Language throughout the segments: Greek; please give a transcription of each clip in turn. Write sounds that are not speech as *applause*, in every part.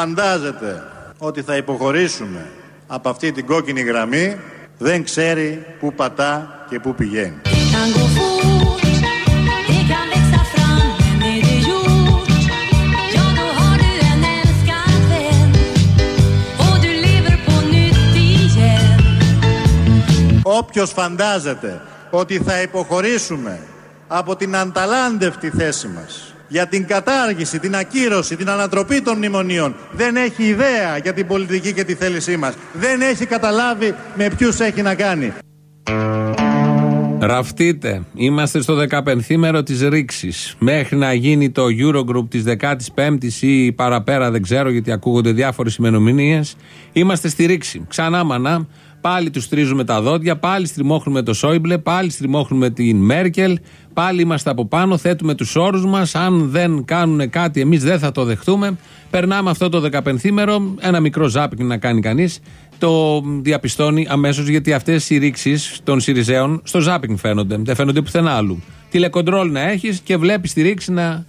Όποιος φαντάζεται ότι θα υποχωρήσουμε από αυτή την κόκκινη γραμμή δεν ξέρει πού πατά και πού πηγαίνει. Όποιος φαντάζεται ότι θα υποχωρήσουμε από την ανταλάντευτη θέση μας για την κατάργηση, την ακύρωση, την ανατροπή των μνημονίων δεν έχει ιδέα για την πολιτική και τη θέλησή μας. Δεν έχει καταλάβει με ποιους έχει να κάνει. Ραφτείτε. Είμαστε στο 15 μέρο της ρήξης. Μέχρι να γίνει το Eurogroup της 15η ή παραπέρα, δεν ξέρω γιατί ακούγονται διάφορες ημερομηνίες. Είμαστε στη ρήξη. Ξανά μανά. Πάλι τους τρίζουμε τα δόντια, πάλι στριμώχνουμε το Σόιμπλε, πάλι στριμώχνουμε την Μέρκελ, πάλι είμαστε από πάνω, θέτουμε τους όρους μας. Αν δεν κάνουν κάτι, εμείς δεν θα το δεχτούμε. Περνάμε αυτό το 15μέρο, ένα μικρό ζάπινγκ να κάνει κανείς. Το διαπιστώνει αμέσως γιατί αυτές οι ρήξεις των Σιριζέων στο ζάπινγκ φαίνονται. Δεν φαίνονται πουθενά άλλου. Τηλεκοντρόλ να έχεις και βλέπεις τη ρήξη να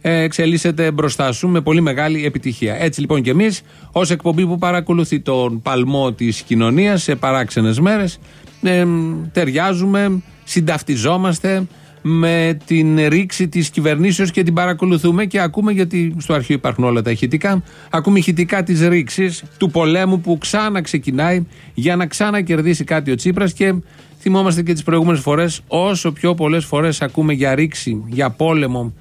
ε, εξελίσσεται μπροστά σου με πολύ μεγάλη επιτυχία. Έτσι λοιπόν και εμείς, ως εκπομπή που παρακολουθεί τον παλμό της κοινωνίας σε παράξενες μέρες, ε, ταιριάζουμε, συνταυτιζόμαστε με την ρήξη της κυβερνήσεως και την παρακολουθούμε και ακούμε, γιατί στο αρχείο υπάρχουν όλα τα ηχητικά, ακούμε ηχητικά της ρήξης του πολέμου που ξανά ξεκινάει για να ξανακερδίσει κάτι ο Τσίπρας και θυμόμαστε και τις προηγούμενες φορές, όσο πιο πολλές φορές ακούμε για ρήξη, για πόλεμο,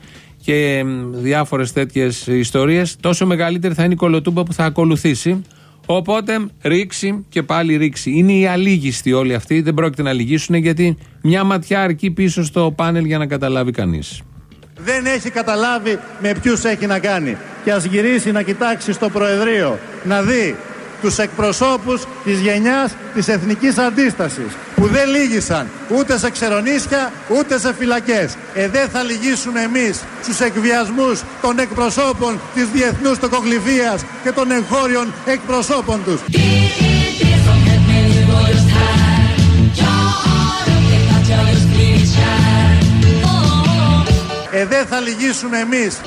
και διάφορες τέτοιες ιστορίες, τόσο μεγαλύτερη θα είναι η κολοτούμπα που θα ακολουθήσει. Οπότε ρίξει και πάλι ρίξει. Είναι οι αλήγιστοι όλοι αυτοί, δεν πρόκειται να λυγίσουν γιατί μια ματιά αρκεί πίσω στο πάνελ για να καταλάβει κανείς. Δεν έχει καταλάβει με ποιους έχει να κάνει. Και ας γυρίσει να κοιτάξει στο Προεδρείο να δει τους εκπροσώπους της γενιάς της εθνικής αντίστασης που δεν λύγησαν ούτε σε ξερονίσια ούτε σε φυλακές. Ε, δεν θα λυγίσουμε εμείς στους εκβιασμούς των εκπροσώπων της διεθνούς τοκογλυφίας και των εγχώριων εκπροσώπων τους. Ε, δεν θα λυγίσουμε εμείς.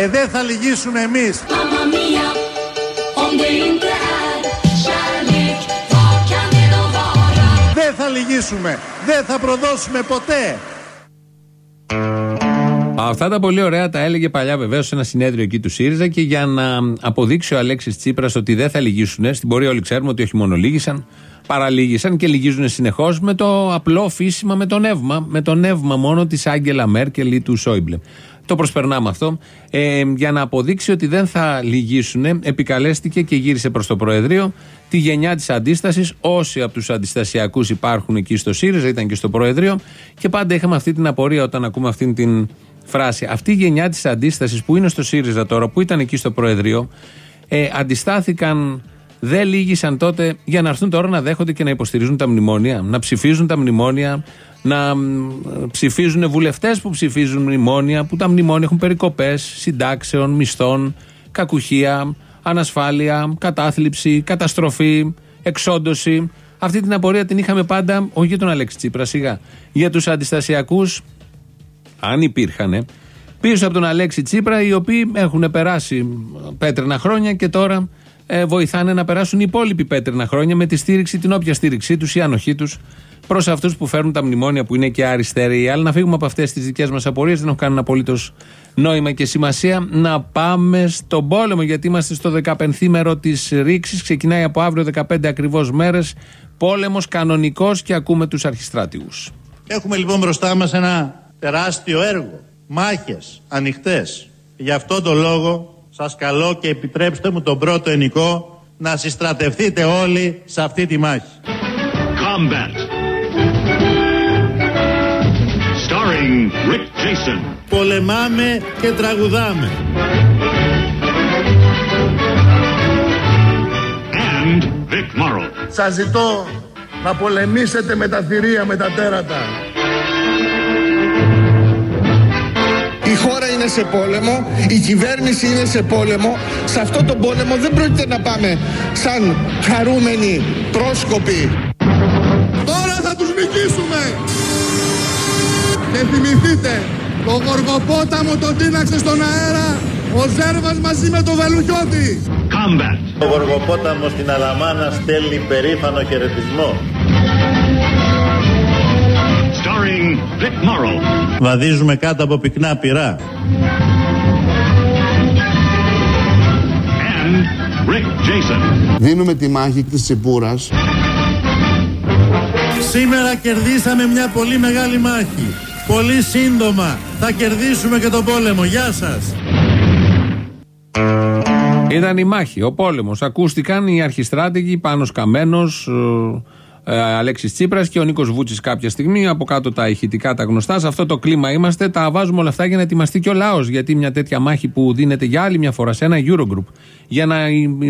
Ε, δεν θα λυγίσουμε εμείς. Δεν θα λυγίσουμε. Δεν θα προδώσουμε ποτέ. Αυτά τα πολύ ωραία τα έλεγε παλιά βεβαίως σε ένα συνέδριο εκεί του ΣΥΡΙΖΑ και για να αποδείξει ο Αλέξης Τσίπρας ότι δεν θα λυγίσουν, στην πορεία όλοι ξέρουμε ότι όχι μόνο λύγησαν, παραλύγησαν και λυγίζουν συνεχώς με το απλό φύσιμα, με το νεύμα, με το νεύμα μόνο της Άγγελα Μέρκελ ή του Σόιμπλε. Το προσπερνάμε αυτό. Ε, για να αποδείξει ότι δεν θα λυγίσουν, επικαλέστηκε και γύρισε προς το Προεδρείο τη γενιά της αντίστασης. Όσοι από τους αντιστασιακούς υπάρχουν εκεί στο ΣΥΡΙΖΑ, ήταν και στο Προεδρείο. Και πάντα είχαμε αυτή την απορία όταν ακούμε αυτή την φράση. Αυτή η γενιά της αντίστασης που είναι στο ΣΥΡΙΖΑ τώρα, που ήταν εκεί στο Προεδρείο, ε, αντιστάθηκαν δεν λύγησαν τότε για να έρθουν τώρα να δέχονται και να υποστηρίζουν τα μνημόνια, να ψηφίζουν τα μνημόνια, να ψηφίζουν βουλευτές που ψηφίζουν μνημόνια, που τα μνημόνια έχουν περικοπές συντάξεων, μισθών, κακουχία, ανασφάλεια, κατάθλιψη, καταστροφή, εξόντωση. Αυτή την απορία την είχαμε πάντα, όχι για τον Αλέξη Τσίπρα, σιγά. Για τους αντιστασιακούς, αν υπήρχαν, πίσω από τον Αλέξη Τσίπρα, οι οποίοι έχουν περάσει πέτρινα χρόνια και τώρα ε, βοηθάνε να περάσουν οι υπόλοιποι πέτρινα χρόνια με τη στήριξη, την όποια στήριξή τους ή ανοχή τους προς αυτούς που φέρνουν τα μνημόνια που είναι και αριστεροί. Αλλά να φύγουμε από αυτές τις δικές μας απορίες, δεν έχουν κανένα απολύτως νόημα και σημασία. Να πάμε στον πόλεμο, γιατί είμαστε στο 15 μέρο της ρήξης. Ξεκινάει από αύριο 15 ακριβώς μέρες. Πόλεμος κανονικός και ακούμε τους αρχιστράτηγους. Έχουμε λοιπόν μπροστά μας ένα τεράστιο έργο. Μάχες ανοιχτές. Γι' αυτό το λόγο σας καλώ και επιτρέψτε μου τον πρώτο ενικό να συστρατευτείτε όλοι σε αυτή τη μάχη. Combat. Starring Rick Jason. Πολεμάμε και τραγουδάμε. And Vic Morrow. Σας ζητώ να πολεμήσετε με τα θηρία, με τα τέρατα. Η χώρα είναι σε πόλεμο, η κυβέρνηση είναι σε πόλεμο. Σε αυτό το πόλεμο δεν πρόκειται να πάμε σαν χαρούμενοι πρόσκοποι. Τώρα θα τους νικήσουμε! Και θυμηθείτε, το γοργοπόταμο τον τίναξε στον αέρα ο Ζέρβας μαζί με το Βελουχιώτη. Ο Γοργοπόταμος στην Αλαμάνα στέλνει περήφανο χαιρετισμό. Βαδίζουμε κάτω από πυκνά πυρά. Δίνουμε τη μάχη της Τσιπούρας. Σήμερα κερδίσαμε μια πολύ μεγάλη μάχη. Πολύ σύντομα θα κερδίσουμε και τον πόλεμο. Γεια σας. Ήταν η μάχη, ο πόλεμος. Ακούστηκαν οι αρχιστράτηγοι πάνω Καμένο, ε, ε, Αλέξης Τσίπρας και ο Νίκος Βούτσης κάποια στιγμή. Από κάτω τα ηχητικά, τα γνωστά. Σε αυτό το κλίμα είμαστε. Τα βάζουμε όλα αυτά για να ετοιμαστεί και ο λαός. Γιατί μια τέτοια μάχη που δίνεται για άλλη μια φορά σε ένα Eurogroup, για να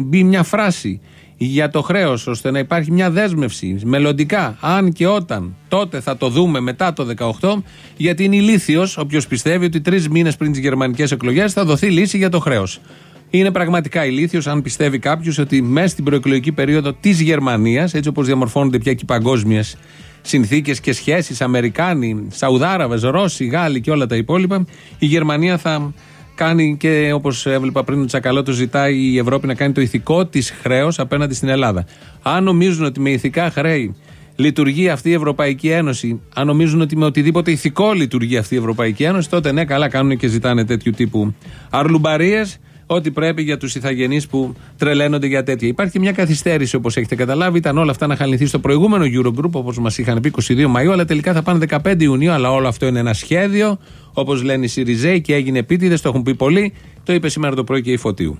μπει μια φράση για το χρέος, ώστε να υπάρχει μια δέσμευση μελλοντικά, αν και όταν, τότε θα το δούμε μετά το 18, γιατί είναι ηλίθιος όποιος πιστεύει ότι τρεις μήνες πριν τις γερμανικές εκλογές θα δοθεί λύση για το χρέος. Είναι πραγματικά ηλίθιος αν πιστεύει κάποιος ότι μέσα στην προεκλογική περίοδο της Γερμανίας, έτσι όπως διαμορφώνονται πια και οι παγκόσμιες συνθήκες και σχέσεις, Αμερικάνοι, Σαουδάραβες, Ρώσοι, Γάλλοι και όλα τα υπόλοιπα, η Γερμανία θα κάνει και όπως έβλεπα πριν ο Τσακαλώτο ζητάει η Ευρώπη να κάνει το ηθικό της χρέος απέναντι στην Ελλάδα. Αν νομίζουν ότι με ηθικά χρέη λειτουργεί αυτή η Ευρωπαϊκή Ένωση, αν νομίζουν ότι με οτιδήποτε ηθικό λειτουργεί αυτή η Ευρωπαϊκή Ένωση, τότε ναι, καλά κάνουν και ζητάνε τέτοιου τύπου αρλουμπαρίες ό,τι πρέπει για τους ηθαγενείς που τρελαίνονται για τέτοια. Υπάρχει μια καθυστέρηση όπως έχετε καταλάβει. Ήταν όλα αυτά να χαλινθεί στο προηγούμενο Eurogroup όπως μας είχαν πει 22 Μαου, αλλά τελικά θα πάνε 15 Ιουνίου. Αλλά όλο αυτό είναι ένα σχέδιο, όπως λένε οι Σιριζέοι και έγινε επίτηδες, το έχουν πει πολλοί. Το είπε σήμερα το πρωί και η Φωτίου.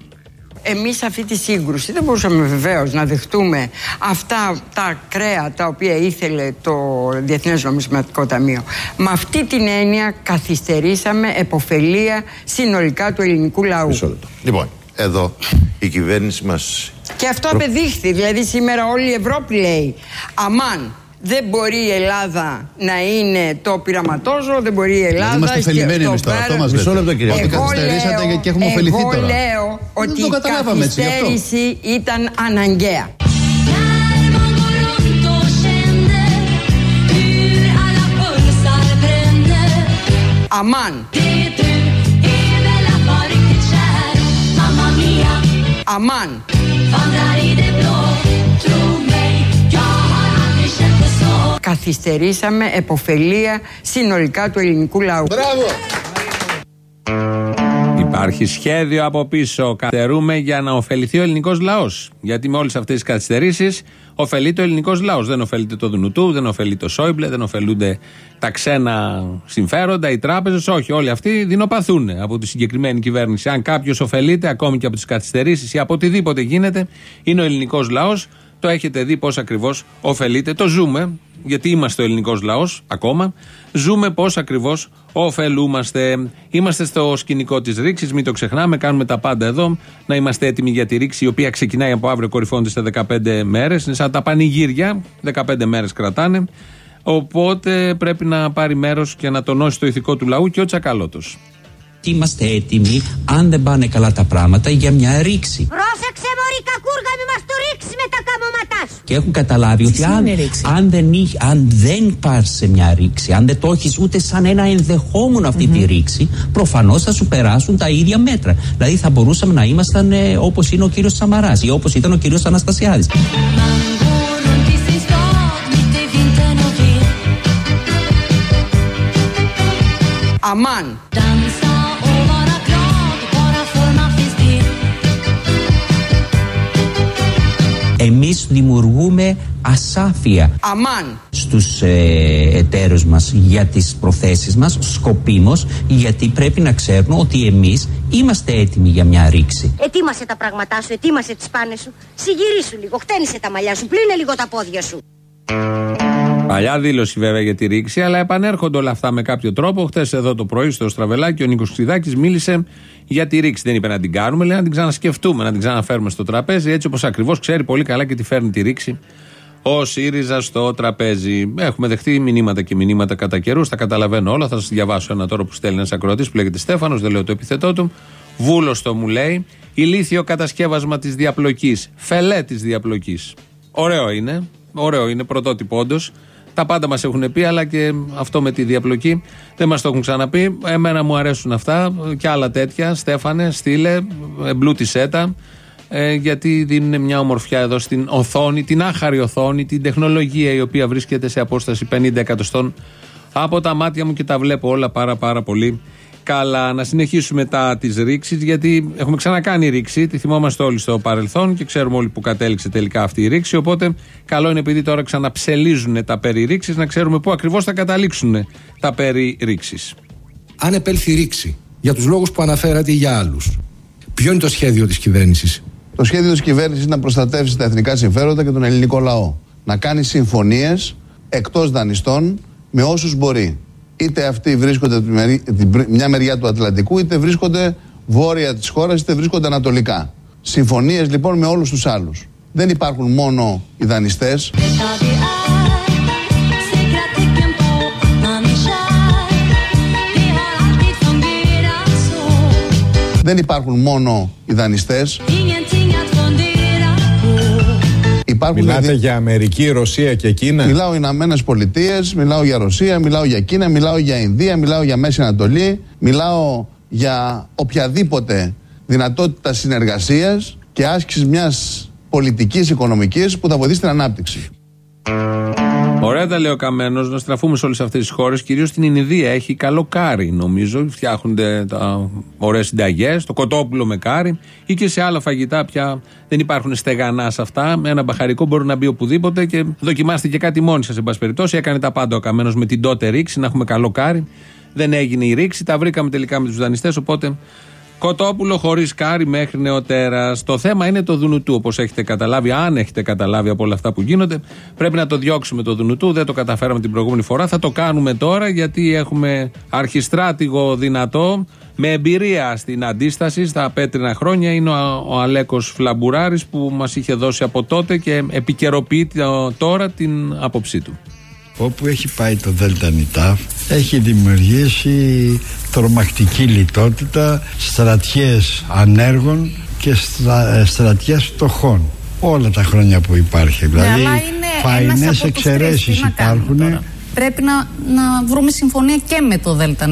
Εμείς αυτή τη σύγκρουση δεν μπορούσαμε βεβαίως να δεχτούμε αυτά τα κρέα τα οποία ήθελε το Διεθνές Νομισματικό Ταμείο. Με αυτή την έννοια καθυστερήσαμε εποφελία συνολικά του ελληνικού λαού. Λοιπόν, εδώ η κυβέρνηση μας... Και αυτό απεδείχθη, δηλαδή σήμερα όλη η Ευρώπη λέει αμάν δεν μπορεί η Ελλάδα να είναι το πειραματόζω, δεν μπορεί η Ελλάδα. Είμαστε ωφελημένοι εμείς τώρα. Αυτό μα λέει. Μισό λεπτό, κύριε. Ότι καθυστερήσατε και έχουμε ωφεληθεί τώρα. Εγώ λέω ότι η καθυστέρηση ήταν αναγκαία. Αμάν. Αμάν. Καθυστερήσαμε εποφελία συνολικά του ελληνικού λαού. Μπράβο! Υπάρχει σχέδιο από πίσω. Καθυστερούμε για να ωφεληθεί ο ελληνικός λαός. Γιατί με όλες αυτές τις καθυστερήσεις ωφελείται ο ελληνικός λαός. Δεν ωφελείται το Δουνουτού, δεν ωφελείται το Σόιμπλε, δεν ωφελούνται τα ξένα συμφέροντα, οι τράπεζες. Όχι, όλοι αυτοί δεινοπαθούν από τη συγκεκριμένη κυβέρνηση. Αν κάποιος ωφελείται ακόμη και από τις καθυστερήσεις ή από οτιδήποτε γίνεται, είναι ο ελληνικός λαός. Το έχετε δει πώς ακριβώς ωφελείται. Το ζούμε, γιατί είμαστε ο ελληνικός λαός ακόμα. Ζούμε πώς ακριβώς ωφελούμαστε. Είμαστε στο σκηνικό της ρήξης, μην το ξεχνάμε. Κάνουμε τα πάντα εδώ. Να είμαστε έτοιμοι για τη ρήξη, η οποία ξεκινάει από αύριο, κορυφώνεται σε 15 μέρες. Είναι σαν τα πανηγύρια. 15 μέρες κρατάνε. Οπότε πρέπει να πάρει μέρος και να τονώσει το ηθικό του λαού και ο Τσακαλώτος. Είμαστε έτοιμοι, αν δεν πάνε καλά τα πράγματα, για μια ρήξη. Πρόσεξε, Μωρή Κακούργα, μην μας το ρίξει με τα καμώματά σου. Και έχουν καταλάβει ότι αν, αν, δεν, αν δεν πα σε μια ρήξη, αν δεν το έχεις ούτε σαν ένα ενδεχόμενο αυτή τη ρήξη, προφανώς θα σου περάσουν τα ίδια μέτρα. Δηλαδή θα μπορούσαμε να ήμασταν ε, όπως είναι ο κύριος Σαμαράς ή όπως ήταν ο κύριος Αναστασιάδης. Αμάν. Εμείς δημιουργούμε ασάφεια Αμάν. στους ε, εταίρους μας για τις προθέσεις μας σκοπίμως γιατί πρέπει να ξέρουν ότι εμείς είμαστε έτοιμοι για μια ρήξη. Ετοίμασε τα πράγματά σου, ετοίμασε τις πάνες σου. Συγυρίσου λίγο, χτένισε τα μαλλιά σου, πλύνε λίγο τα πόδια σου. Παλιά δήλωση βέβαια για τη ρήξη, αλλά επανέρχονται όλα αυτά με κάποιο τρόπο. Χθες εδώ το πρωί στο Στραβελάκι ο Νίκος Ξιδάκη μίλησε για τη ρήξη. Δεν είπε να την κάνουμε, λέει να την ξανασκεφτούμε, να την ξαναφέρουμε στο τραπέζι, έτσι όπως ακριβώς ξέρει πολύ καλά και τη φέρνει τη ρήξη ο ΣΥΡΙΖΑ στο τραπέζι. Έχουμε δεχτεί μηνύματα και μηνύματα κατά καιρούς. Τα καταλαβαίνω όλα. Θα σας διαβάσω ένα τώρα που στέλνει ένας ακροατής που λέγεται Στέφανος, δεν λέω το επιθετό του. Βούλωστο μου λέει. Ηλίθιο κατασκεύασμα της διαπλοκής. Φελέ της διαπλοκής. Ωραίο είναι. Ωραίο είναι, πρωτότυπο όντως. Τα πάντα μας έχουν πει, αλλά και αυτό με τη διαπλοκή δεν μας το έχουν ξαναπεί. Εμένα μου αρέσουν αυτά και άλλα τέτοια. Στέφανε, στείλε, εμπλούτησέ τα. Ε, γιατί δίνουν μια ομορφιά εδώ στην οθόνη, την άχαρη οθόνη, την τεχνολογία η οποία βρίσκεται σε απόσταση 50 εκατοστών από τα μάτια μου και τα βλέπω όλα πάρα πάρα πολύ καλά. Να συνεχίσουμε μετά τι ρήξει, γιατί έχουμε ξανακάνει ρήξη. Τη θυμόμαστε όλοι στο παρελθόν και ξέρουμε όλοι που κατέληξε τελικά αυτή η ρήξη. Οπότε, καλό είναι επειδή τώρα ξαναψελίζουν τα περί ρήξης, να ξέρουμε πού ακριβώς θα καταλήξουν τα περί ρήξης. Αν επέλθει ρήξη για τους λόγους που αναφέρατε ή για άλλους, ποιο είναι το σχέδιο της κυβέρνησης; Το σχέδιο της κυβέρνησης είναι να προστατεύσει τα εθνικά συμφέροντα και τον ελληνικό λαό. Να κάνει συμφωνίες εκτός δανειστών με όσους μπορεί είτε αυτοί βρίσκονται από μια μεριά του Ατλαντικού, είτε βρίσκονται βόρεια της χώρας, είτε βρίσκονται ανατολικά. Συμφωνίες λοιπόν με όλους τους άλλους. Δεν υπάρχουν μόνο οι δανειστές. Δεν υπάρχουν μόνο οι δανειστές Υπάρχουν Μιλάτε δηλαδή... για Αμερική, Ρωσία και Κίνα. Μιλάω για Ηνωμένες Πολιτείες, μιλάω για Ρωσία, μιλάω για Κίνα, μιλάω για Ινδία, μιλάω για Μέση Ανατολή, μιλάω για οποιαδήποτε δυνατότητα συνεργασίας και άσκησης μιας πολιτικής οικονομικής που θα βοηθήσει την ανάπτυξη. Ωραία τα λέει ο Καμένος, να στραφούμε σε όλες αυτές τις χώρες. Κυρίως στην Ινδία έχει καλό κάρι, νομίζω. Φτιάχνονται τα ωραίες συνταγές, το κοτόπουλο με κάρι ή και σε άλλα φαγητά πια δεν υπάρχουν στεγανά σε αυτά. Με ένα μπαχαρικό μπορεί να μπει οπουδήποτε και δοκιμάστε και κάτι μόνοι σας, εν πάση περιπτώσει. Έκανε τα πάντα ο Καμένος με την τότε ρήξη, να έχουμε καλό κάρι. Δεν έγινε η ρήξη, τα βρήκαμε τελικά με τους δανειστές, οπότε Κοτόπουλο χωρίς κάρι μέχρι νεοτέρας. Το θέμα είναι το Δουνουτού, όπως έχετε καταλάβει. Αν έχετε καταλάβει από όλα αυτά που γίνονται, πρέπει να το διώξουμε το Δουνουτού. Δεν το καταφέραμε την προηγούμενη φορά. Θα το κάνουμε τώρα γιατί έχουμε αρχιστράτηγο δυνατό με εμπειρία στην αντίσταση στα πέτρινα χρόνια. Είναι ο, ο Αλέκος Φλαμπουράρης που μας είχε δώσει από τότε και επικαιροποιεί τώρα την άποψή του όπου έχει πάει το ΔΝΤ έχει δημιουργήσει τρομακτική λιτότητα, στρατιές ανέργων και στρα, ε, στρατιές φτωχών όλα τα χρόνια που υπάρχει. Ναι, δηλαδή, φαϊνές εξαιρέσεις υπάρχουν. Πρέπει να, να βρούμε συμφωνία και με το ΔΝΤ.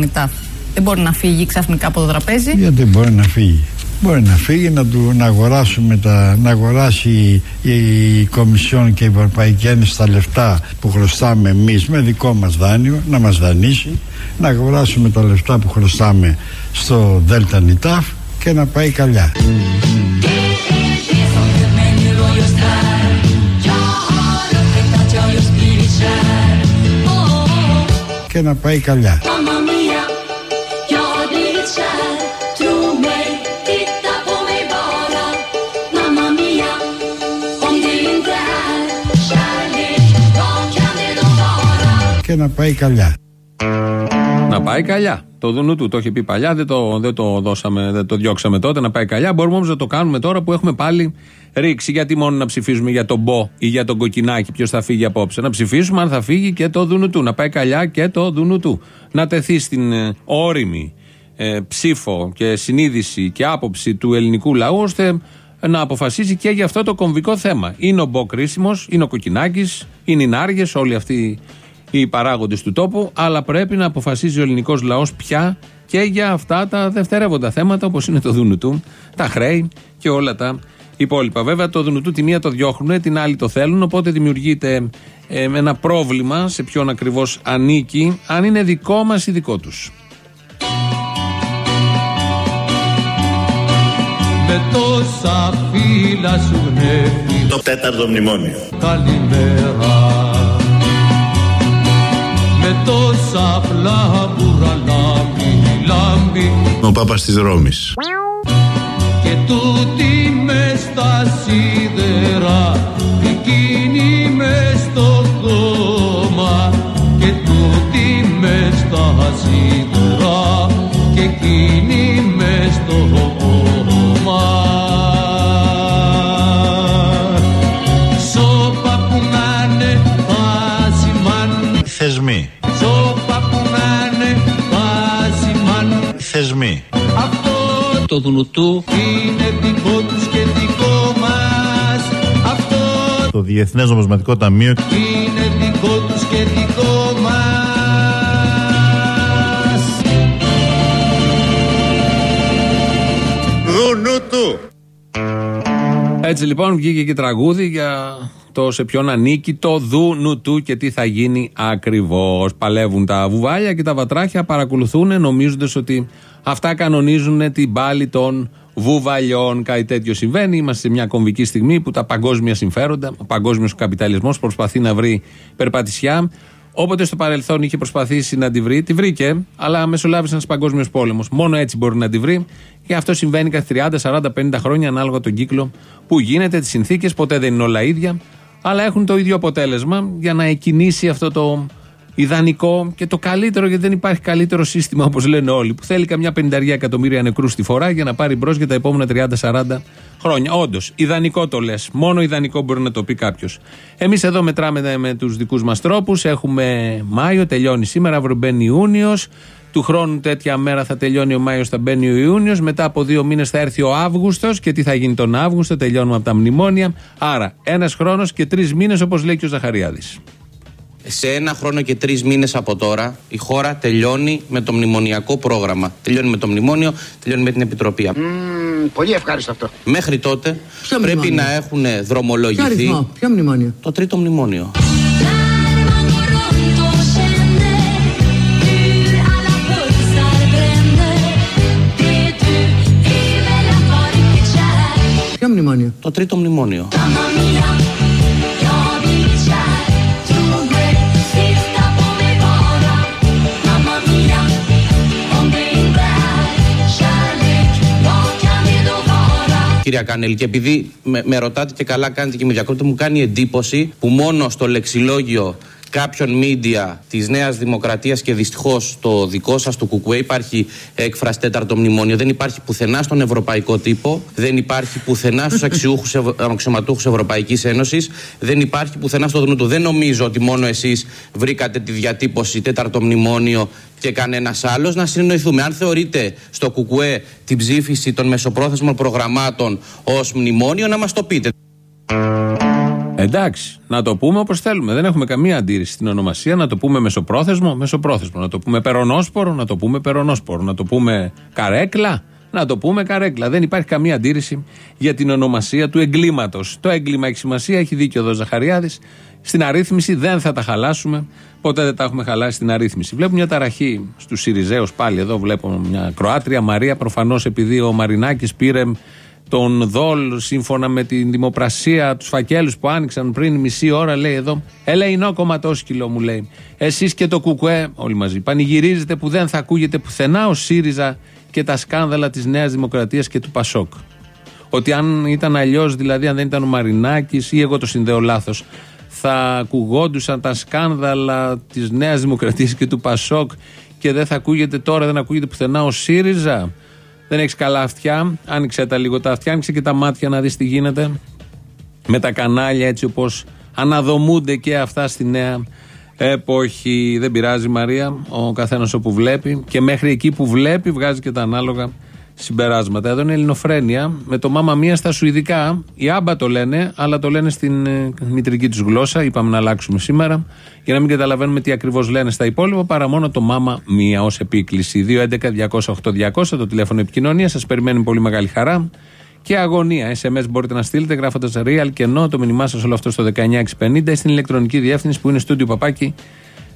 Δεν μπορεί να φύγει ξαφνικά από το τραπέζι. Γιατί μπορεί να φύγει. Μπορεί να φύγει, να, του, να, αγοράσουμε τα, να αγοράσει η, η Κομισιόν και η Ευρωπαϊκή Ένωση τα λεφτά που χρωστάμε εμείς με δικό μας δάνειο, να μας δανείσει, να αγοράσουμε τα λεφτά που χρωστάμε στο Δέλτα Νιτάφ και να πάει καλιά. Και να πάει καλιά. Και να πάει καλιά. Να πάει καλιά. Το δουνού του το είχε πει παλιά, δεν το, δεν το δώσαμε, δεν το διώξαμε τότε να πάει καλιά. Μπορούμε όμως να το κάνουμε τώρα που έχουμε πάλι ρίξει. Γιατί μόνο να ψηφίζουμε για τον Μπο ή για τον Κοκκινάκι, ποιος θα φύγει απόψε. Να ψηφίσουμε αν θα φύγει και το δουνού του. Να πάει καλιά και το δουνού του. Να τεθεί στην ε, όρημη ε, ψήφο και συνείδηση και άποψη του ελληνικού λαού ώστε να αποφασίσει και για αυτό το κομβικό θέμα. Είναι ο Μπο κρίσιμος, είναι ο Κοκκινάκης, είναι οι Νάργες, όλοι αυτοί οι παράγοντες του τόπου, αλλά πρέπει να αποφασίζει ο ελληνικός λαός πια και για αυτά τα δευτερεύοντα θέματα, όπως είναι το Δουνουτού, τα χρέη και όλα τα υπόλοιπα. Βέβαια, το Δουνουτού τη μία το διώχνουν, την άλλη το θέλουν, οπότε δημιουργείται ε, ένα πρόβλημα σε ποιον ακριβώς ανήκει, αν είναι δικό μας ή δικό τους. Με τόσα φύλλα σου γνέφει Το τέταρτο μνημόνιο Καλημέρα με τόσα φλάμπουρα λάμπει, λάμπει Ο Πάπας της Ρώμης. Και τούτη με στα σίδερα εκείνη με στο κόμμα και τούτη με στα σίδερα και εκείνη με στο κόμμα το Δουνουτού είναι δικό τους και δικό μας. Αυτό το Διεθνές Νομισματικό Ταμείο είναι δικό τους και και δικό μας Δουνού του Έτσι λοιπόν βγήκε και τραγούδι για το σε ποιον ανήκει το δου νου του και τι θα γίνει ακριβώς. Παλεύουν τα βουβάλια και τα βατράχια, παρακολουθούν νομίζοντας ότι αυτά κανονίζουν την πάλη των βουβαλιών. Κάτι τέτοιο συμβαίνει. Είμαστε σε μια κομβική στιγμή που τα παγκόσμια συμφέροντα, ο παγκόσμιος καπιταλισμός προσπαθεί να βρει περπατησιά. Όποτε στο παρελθόν είχε προσπαθήσει να τη βρει, τη βρήκε, αλλά μεσολάβησε ένας παγκόσμιος πόλεμος. Μόνο έτσι μπορεί να τη βρει και αυτό συμβαίνει κάθε 30, 40, 50 χρόνια ανάλογα τον κύκλο που γίνεται, τις συνθήκες. Ποτέ δεν είναι όλα ίδια, αλλά έχουν το ίδιο αποτέλεσμα για να εκκινήσει αυτό το ιδανικό και το καλύτερο, γιατί δεν υπάρχει καλύτερο σύστημα όπως λένε όλοι, που θέλει καμιά πενταριά εκατομμύρια νεκρούς στη φορά για να πάρει μπρος για τα επόμενα 30-40 χρόνια. Όντως, ιδανικό το λες. Μόνο ιδανικό μπορεί να το πει κάποιος. Εμείς εδώ μετράμε με τους δικούς μας τρόπους. Έχουμε Μάιο, τελειώνει σήμερα, αύριο μπαίνει Ιούνιος. Του χρόνου τέτοια μέρα θα τελειώνει ο Μάιος, θα μπαίνει ο Ιούνιος. Μετά από δύο μήνες θα έρθει ο Αύγουστος. Και τι θα γίνει τον Αύγουστο, τελειώνουμε από τα μνημόνια. Άρα, ένας χρόνος και τρεις μήνες, όπως λέει και ο Ζαχαριάδης. Σε ένα χρόνο και τρεις μήνες από τώρα η χώρα τελειώνει με το μνημονιακό πρόγραμμα. Τελειώνει με το μνημόνιο, τελειώνει με την επιτροπή. πολύ ευχάριστο αυτό. Μέχρι τότε Ποιο πρέπει μνημόνιο; να έχουν Ποιο δρομολογηθεί αριθμό, ποιο μνημόνιο; το τρίτο μνημόνιο. Ποιο μνημόνιο; Το τρίτο μνημόνιο. Κυρία Κανέλη, και επειδή με, με ρωτάτε και καλά κάνετε και με διακόπτετε, μου κάνει εντύπωση που μόνο στο λεξιλόγιο κάποιων μίντια της Νέας Δημοκρατίας και δυστυχώς το δικό σας το ΚΚΕ υπάρχει έκφραση τέταρτο μνημόνιο. Δεν υπάρχει πουθενά στον ευρωπαϊκό τύπο, δεν υπάρχει πουθενά στους *laughs* αξιούχους ευ... αξιωματούχους Ευρωπαϊκής Ένωσης, δεν υπάρχει πουθενά στο δνού Δεν νομίζω ότι μόνο εσείς βρήκατε τη διατύπωση τέταρτο μνημόνιο και κανένας άλλος. Να συνεννοηθούμε. Αν θεωρείτε στο ΚΚΕ την ψήφιση των μεσοπρόθεσμων προγραμμάτων ως μνημόνιο, να μας το πείτε. Εντάξει, να το πούμε όπως θέλουμε. Δεν έχουμε καμία αντίρρηση στην ονομασία. Να το πούμε μεσοπρόθεσμο, μεσοπρόθεσμο. Να το πούμε περονόσπορο, να το πούμε περονόσπορο. Να το πούμε καρέκλα, να το πούμε καρέκλα. Δεν υπάρχει καμία αντίρρηση για την ονομασία του εγκλήματος. Το έγκλημα έχει σημασία, έχει δίκιο εδώ ο Ζαχαριάδης. Στην αρρύθμιση δεν θα τα χαλάσουμε. Ποτέ δεν τα έχουμε χαλάσει στην αρρύθμιση. Βλέπω μια ταραχή στους Σιριζέους πάλι εδώ. Βλέπω μια Κροάτρια Μαρία. Προφανώς επειδή ο Μαρινάκης πήρε τον Δόλ σύμφωνα με την δημοπρασία, του φακέλους που άνοιξαν πριν μισή ώρα, λέει εδώ. Ελεηνό κομματόσκυλο μου λέει. Εσείς και το Κουκουέ, όλοι μαζί, πανηγυρίζετε που δεν θα ακούγεται πουθενά ο ΣΥΡΙΖΑ και τα σκάνδαλα της Νέας Δημοκρατίας και του Πασόκ. Ότι αν ήταν αλλιώς, δηλαδή αν δεν ήταν ο Μαρινάκης ή εγώ το συνδέω λάθος, θα ακουγόντουσαν τα σκάνδαλα της Νέας Δημοκρατίας και του Πασόκ και δεν θα ακούγεται τώρα, δεν ακούγεται πουθενά ο ΣΥΡΙΖΑ. Δεν έχεις καλά αυτιά. Άνοιξε τα λίγο τα αυτιά, άνοιξε και τα μάτια να δεις τι γίνεται. Με τα κανάλια έτσι όπως αναδομούνται και αυτά στη νέα εποχή. Δεν πειράζει Μαρία, ο καθένας όπου βλέπει. Και μέχρι εκεί που βλέπει βγάζει και τα ανάλογα συμπεράσματα. Εδώ είναι Ελληνοφρένεια με το μάμα μία στα Σουηδικά. Οι άμπα το λένε, αλλά το λένε στην ε, μητρική τους γλώσσα. Είπαμε να αλλάξουμε σήμερα για να μην καταλαβαίνουμε τι ακριβώς λένε στα υπόλοιπα παρά μόνο το μάμα μία ως επίκληση. 2.11.208.200 το τηλέφωνο επικοινωνίας. Σας περιμένει πολύ μεγάλη χαρά και αγωνία. SMS μπορείτε να στείλετε γράφοντας real και ενώ το μήνυμά σας όλο αυτό στο 19650 στην ηλεκτρονική διεύθυνση που είναι στούντιο παπάκι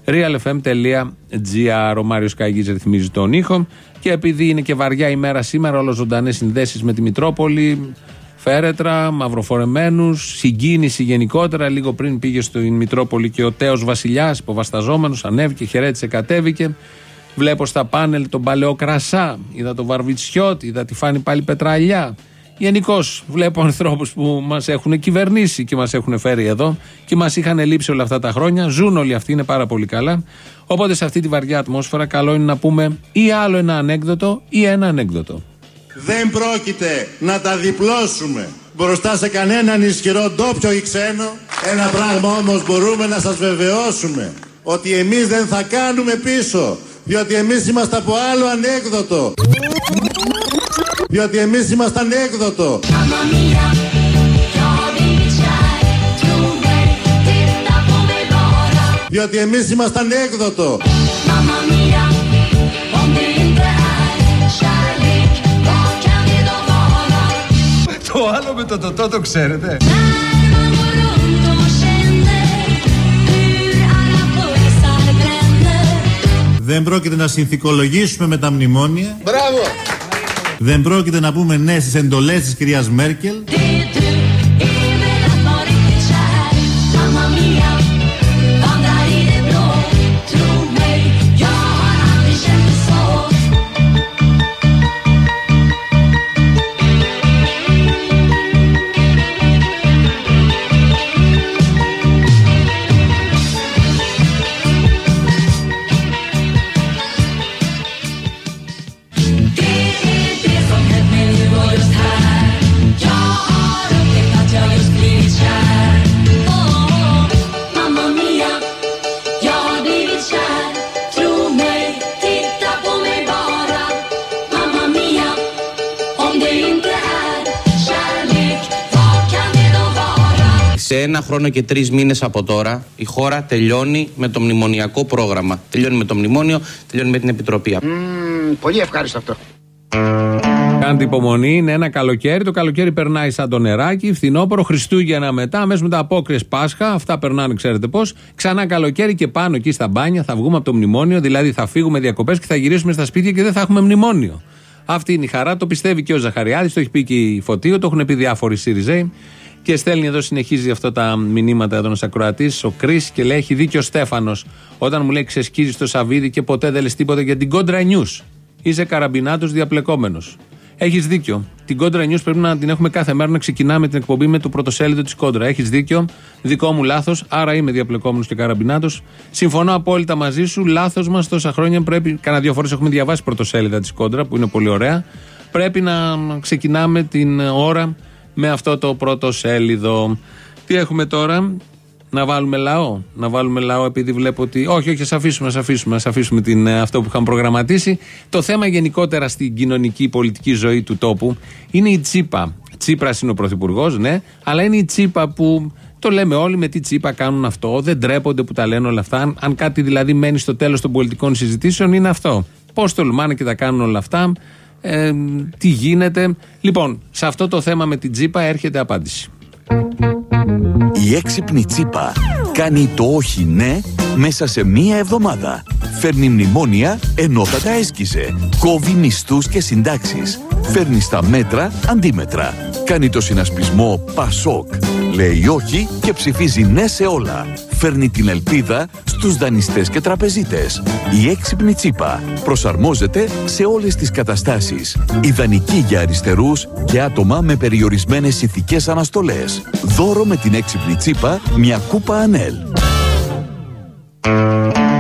realfm.gr. Ο Μάριος Καγή ρυθμίζει τον ήχο. Και επειδή είναι και βαριά ημέρα σήμερα, όλο ζωντανές συνδέσεις με τη Μητρόπολη, φέρετρα, μαυροφορεμένους, συγκίνηση γενικότερα. Λίγο πριν πήγε στην Μητρόπολη και ο Τέος Βασιλιάς, υποβασταζόμενος, ανέβηκε, χαιρέτησε, κατέβηκε. Βλέπω στα πάνελ τον Παλαιό Κρασά, είδα τον Βαρβιτσιώτη, είδα τη Φάνη πάλι Πετραλιά. Γενικώς βλέπω ανθρώπους που μας έχουν κυβερνήσει και μας έχουν φέρει εδώ και μας είχαν λείψει όλα αυτά τα χρόνια. Ζουν όλοι αυτοί, είναι πάρα πολύ καλά. Οπότε σε αυτή τη βαριά ατμόσφαιρα, καλό είναι να πούμε ή άλλο ένα ανέκδοτο ή ένα ανέκδοτο. Δεν πρόκειται να τα διπλώσουμε μπροστά σε κανέναν ισχυρό ντόπιο ή ξένο. Ένα πράγμα όμως μπορούμε να σας βεβαιώσουμε ότι εμείς δεν θα κάνουμε πίσω. Διότι εμείς είμαστε από άλλο ανέκδοτο. Διότι εμείς είμαστε ανέκδοτο. Διότι εμείς ήμασταν έκδοτο. Το άλλο με το τοτό το ξέρετε. Δεν πρόκειται να συνθηκολογήσουμε με τα μνημόνια. Μπράβο! Δεν πρόκειται να πούμε ναι στις εντολές της κυρίας Μέρκελ. Ένα χρόνο και τρεις μήνες από τώρα η χώρα τελειώνει με το μνημονιακό πρόγραμμα. Τελειώνει με το μνημόνιο, τελειώνει με την επιτροπή. Μμμ, πολύ ευχάριστο αυτό. Κάντε υπομονή, είναι ένα καλοκαίρι. Το καλοκαίρι περνάει σαν το νεράκι, φθινόπωρο, Χριστούγεννα μετά, αμέσως μετά απόκριε Πάσχα. Αυτά περνάνε, ξέρετε πώς. Ξανά καλοκαίρι και πάνω εκεί στα μπάνια θα βγούμε από το μνημόνιο, δηλαδή θα φύγουμε διακοπές και θα γυρίσουμε στα σπίτια και δεν θα έχουμε μνημόνιο. Αυτή είναι η χαρά, το πιστεύει και ο Ζαχαριάδης, το έχει πει και η Φωτίο, το έχουν πει διάφοροι ΣΥΡΙΖΕΙ. Και στέλνει εδώ, συνεχίζει αυτά τα μηνύματα εδώ ένας ακροατής, ο Κρι, και λέει: Έχει δίκιο ο Στέφανος. Όταν μου λέει ξεσκίζει το Σαββίδι και ποτέ δεν λες τίποτα για την κόντρα news. Είσαι καραμπινάτος διαπλεκόμενος. Έχεις δίκιο. Την κόντρα news πρέπει να την έχουμε κάθε μέρα να ξεκινάμε την εκπομπή με το πρωτοσέλιδο της κόντρα. Έχεις δίκιο. Δικό μου λάθος. Άρα είμαι διαπλεκόμενος και καραμπινάτος. Συμφωνώ απόλυτα μαζί σου. Λάθος μας τόσα χρόνια πρέπει. Κάνα δύο φορές έχουμε διαβάσει πρωτοσέλιδα της κόντρα που είναι πολύ ωραία. Πρέπει να ξεκινάμε την ώρα με αυτό το πρωτοσέλιδο. Τι έχουμε τώρα; Να βάλουμε λαό; Να βάλουμε λαό επειδή βλέπω ότι. Όχι, όχι, ας αφήσουμε, ας αφήσουμε, ας αφήσουμε την, ε, αυτό που είχαμε προγραμματίσει. Το θέμα γενικότερα στην κοινωνική πολιτική ζωή του τόπου είναι η τσίπα. Τσίπρας είναι ο πρωθυπουργός, ναι, αλλά είναι η τσίπα που το λέμε όλοι με τι τσίπα κάνουν αυτό. Δεν ντρέπονται που τα λένε όλα αυτά. Αν, αν κάτι δηλαδή μένει στο τέλος των πολιτικών συζητήσεων, είναι αυτό. Πώς τολμάνε και τα κάνουν όλα αυτά. Ε, τι γίνεται. Λοιπόν, σε αυτό το θέμα με την τσίπα έρχεται απάντηση. Η έξυπνη τσίπα κάνει το όχι ναι μέσα σε μία εβδομάδα. Φέρνει μνημόνια ενώ θα τα έσκησε. Κόβει μισθούς και συντάξεις. Φέρνει στα μέτρα αντίμετρα. Κάνει το συνασπισμό Πασόκ. Λέει όχι και ψηφίζει ναι σε όλα. Φέρνει την ελπίδα στους δανειστές και τραπεζίτες. Η έξυπνη τσίπα προσαρμόζεται σε όλες τις καταστάσεις. Ιδανική για αριστερούς και άτομα με περιορισμένες ηθικές αναστολές. Δώρο με την έξυπνη τσίπα μια κούπα ανέλ.